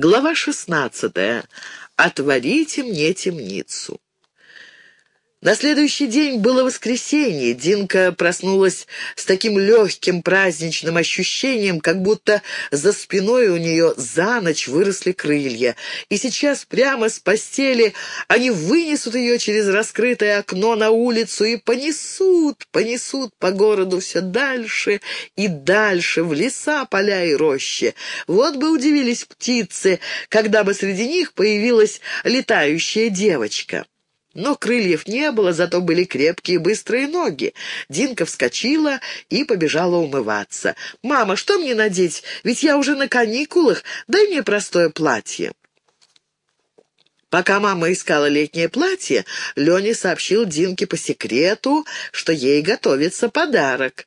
Глава шестнадцатая. «Отворите мне темницу». На следующий день было воскресенье. Динка проснулась с таким легким праздничным ощущением, как будто за спиной у нее за ночь выросли крылья. И сейчас прямо с постели они вынесут ее через раскрытое окно на улицу и понесут, понесут по городу все дальше и дальше, в леса, поля и рощи. Вот бы удивились птицы, когда бы среди них появилась летающая девочка. Но крыльев не было, зато были крепкие быстрые ноги. Динка вскочила и побежала умываться. «Мама, что мне надеть? Ведь я уже на каникулах. Дай мне простое платье». Пока мама искала летнее платье, Леня сообщил Динке по секрету, что ей готовится подарок.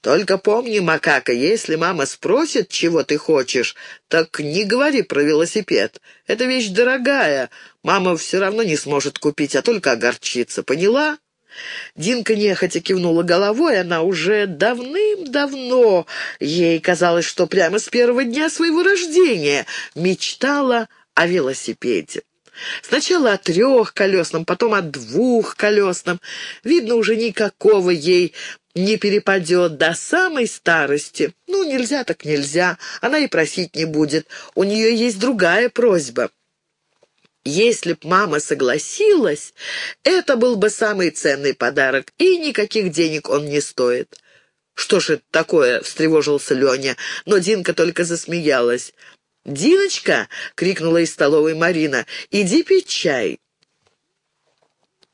Только помни, макака, если мама спросит, чего ты хочешь, так не говори про велосипед. Это вещь дорогая, мама все равно не сможет купить, а только огорчится. Поняла?» Динка нехотя кивнула головой, она уже давным-давно, ей казалось, что прямо с первого дня своего рождения мечтала о велосипеде. Сначала о трехколесном, потом о двухколесном. Видно, уже никакого ей не перепадет до самой старости. Ну, нельзя так нельзя, она и просить не будет. У нее есть другая просьба. Если б мама согласилась, это был бы самый ценный подарок, и никаких денег он не стоит. «Что ж это такое?» — встревожился Леня, но Динка только засмеялась. «Диночка!» — крикнула из столовой Марина. «Иди пить чай!»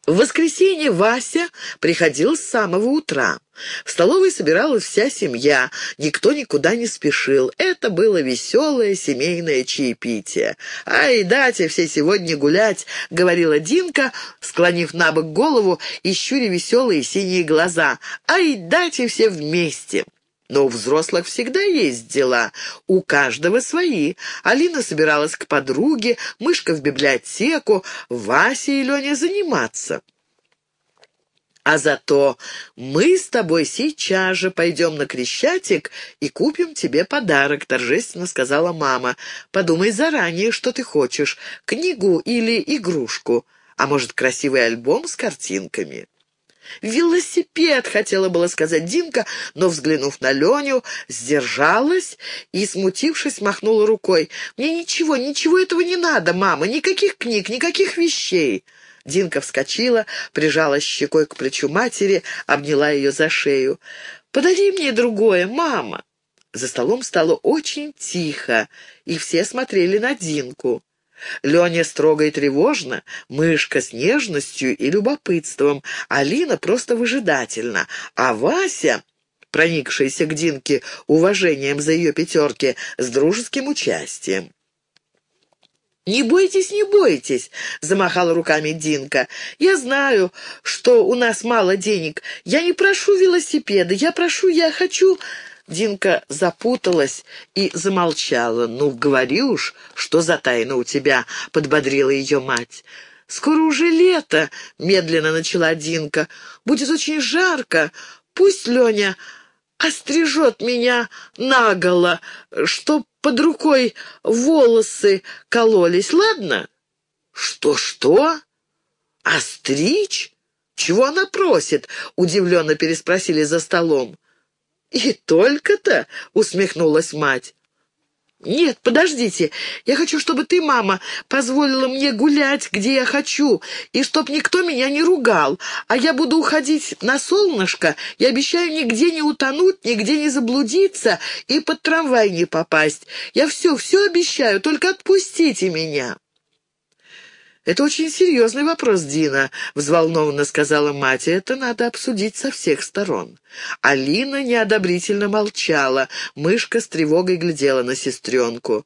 В воскресенье Вася приходил с самого утра. В столовой собиралась вся семья, никто никуда не спешил. Это было веселое семейное чаепитие. «Ай, дайте все сегодня гулять», — говорила Динка, склонив на бок голову и щуря веселые синие глаза. «Ай, дайте все вместе». Но у взрослых всегда есть дела, у каждого свои. Алина собиралась к подруге, Мышка в библиотеку, Вася и Леня заниматься. А зато мы с тобой сейчас же пойдем на Крещатик и купим тебе подарок», — торжественно сказала мама. «Подумай заранее, что ты хочешь, книгу или игрушку, а может, красивый альбом с картинками». «Велосипед!» — хотела было сказать Динка, но, взглянув на Леню, сдержалась и, смутившись, махнула рукой. «Мне ничего, ничего этого не надо, мама, никаких книг, никаких вещей!» Динка вскочила, прижала щекой к плечу матери, обняла ее за шею. «Подари мне другое, мама!» За столом стало очень тихо, и все смотрели на Динку. Леня строго и тревожно, Мышка с нежностью и любопытством, Алина просто выжидательно, а Вася, проникшийся к Динке уважением за ее пятерки, с дружеским участием. «Не бойтесь, не бойтесь!» — замахала руками Динка. «Я знаю, что у нас мало денег. Я не прошу велосипеда, я прошу, я хочу...» Динка запуталась и замолчала. «Ну, говори уж, что за тайна у тебя?» — подбодрила ее мать. «Скоро уже лето», — медленно начала Динка. «Будет очень жарко. Пусть Леня острижет меня наголо, чтоб под рукой волосы кололись, ладно?» «Что-что? Остричь? Чего она просит?» — удивленно переспросили за столом. «И только-то?» — усмехнулась мать. «Нет, подождите. Я хочу, чтобы ты, мама, позволила мне гулять, где я хочу, и чтоб никто меня не ругал. А я буду уходить на солнышко и обещаю нигде не утонуть, нигде не заблудиться и под трамвай не попасть. Я все, все обещаю, только отпустите меня». «Это очень серьезный вопрос, Дина», — взволнованно сказала мать. «Это надо обсудить со всех сторон». Алина неодобрительно молчала. Мышка с тревогой глядела на сестренку.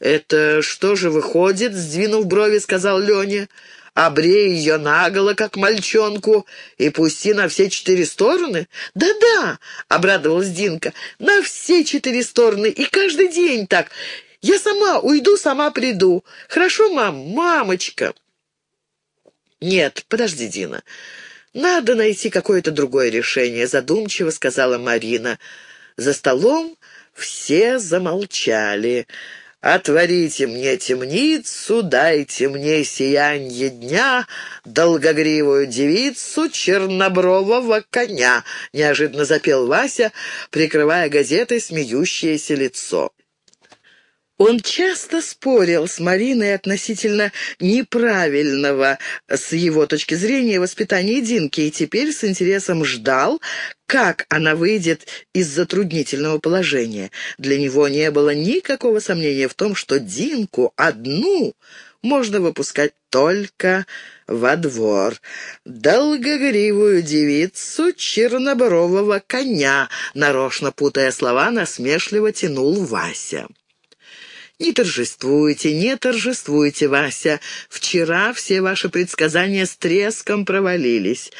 «Это что же выходит?» — сдвинув брови, сказал Леня. «Обрей ее наголо, как мальчонку, и пусти на все четыре стороны?» «Да-да!» — обрадовалась Динка. «На все четыре стороны, и каждый день так. Я сама уйду, сама приду. Хорошо, мам? Мамочка!» «Нет, подожди, Дина. Надо найти какое-то другое решение», — задумчиво сказала Марина. За столом все замолчали. Отворите мне темницу, дайте мне сиянье дня, долгогривую девицу чернобрового коня», — неожиданно запел Вася, прикрывая газетой смеющееся лицо. Он часто спорил с Мариной относительно неправильного, с его точки зрения, воспитания Динки, и теперь с интересом ждал, как она выйдет из затруднительного положения. Для него не было никакого сомнения в том, что Динку одну можно выпускать только во двор. Долгогривую девицу чернобрового коня, нарочно путая слова, насмешливо тянул Вася. Не торжествуйте, не торжествуйте, Вася. Вчера все ваши предсказания с треском провалились.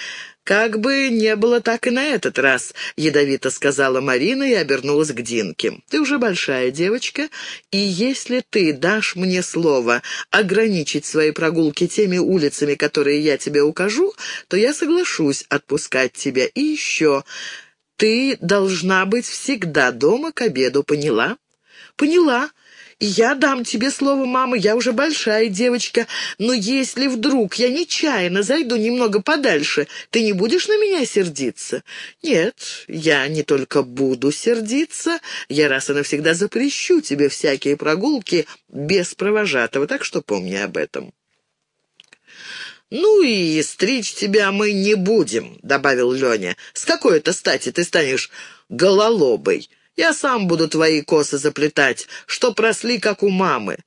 «Как бы не было так и на этот раз», — ядовито сказала Марина и обернулась к Динке. «Ты уже большая девочка, и если ты дашь мне слово ограничить свои прогулки теми улицами, которые я тебе укажу, то я соглашусь отпускать тебя. И еще, ты должна быть всегда дома к обеду, поняла?» «Поняла», «Я дам тебе слово, мама, я уже большая девочка, но если вдруг я нечаянно зайду немного подальше, ты не будешь на меня сердиться?» «Нет, я не только буду сердиться, я раз и навсегда запрещу тебе всякие прогулки без провожатого, так что помни об этом». «Ну и стричь тебя мы не будем», — добавил Леня. «С какой это стати ты станешь гололобой?» Я сам буду твои косы заплетать, что просли, как у мамы».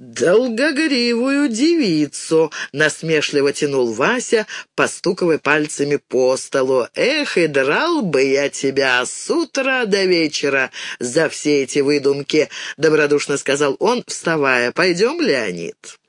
«Долгогривую девицу!» — насмешливо тянул Вася, постуковая пальцами по столу. «Эх, и драл бы я тебя с утра до вечера за все эти выдумки!» — добродушно сказал он, вставая. «Пойдем, Леонид?»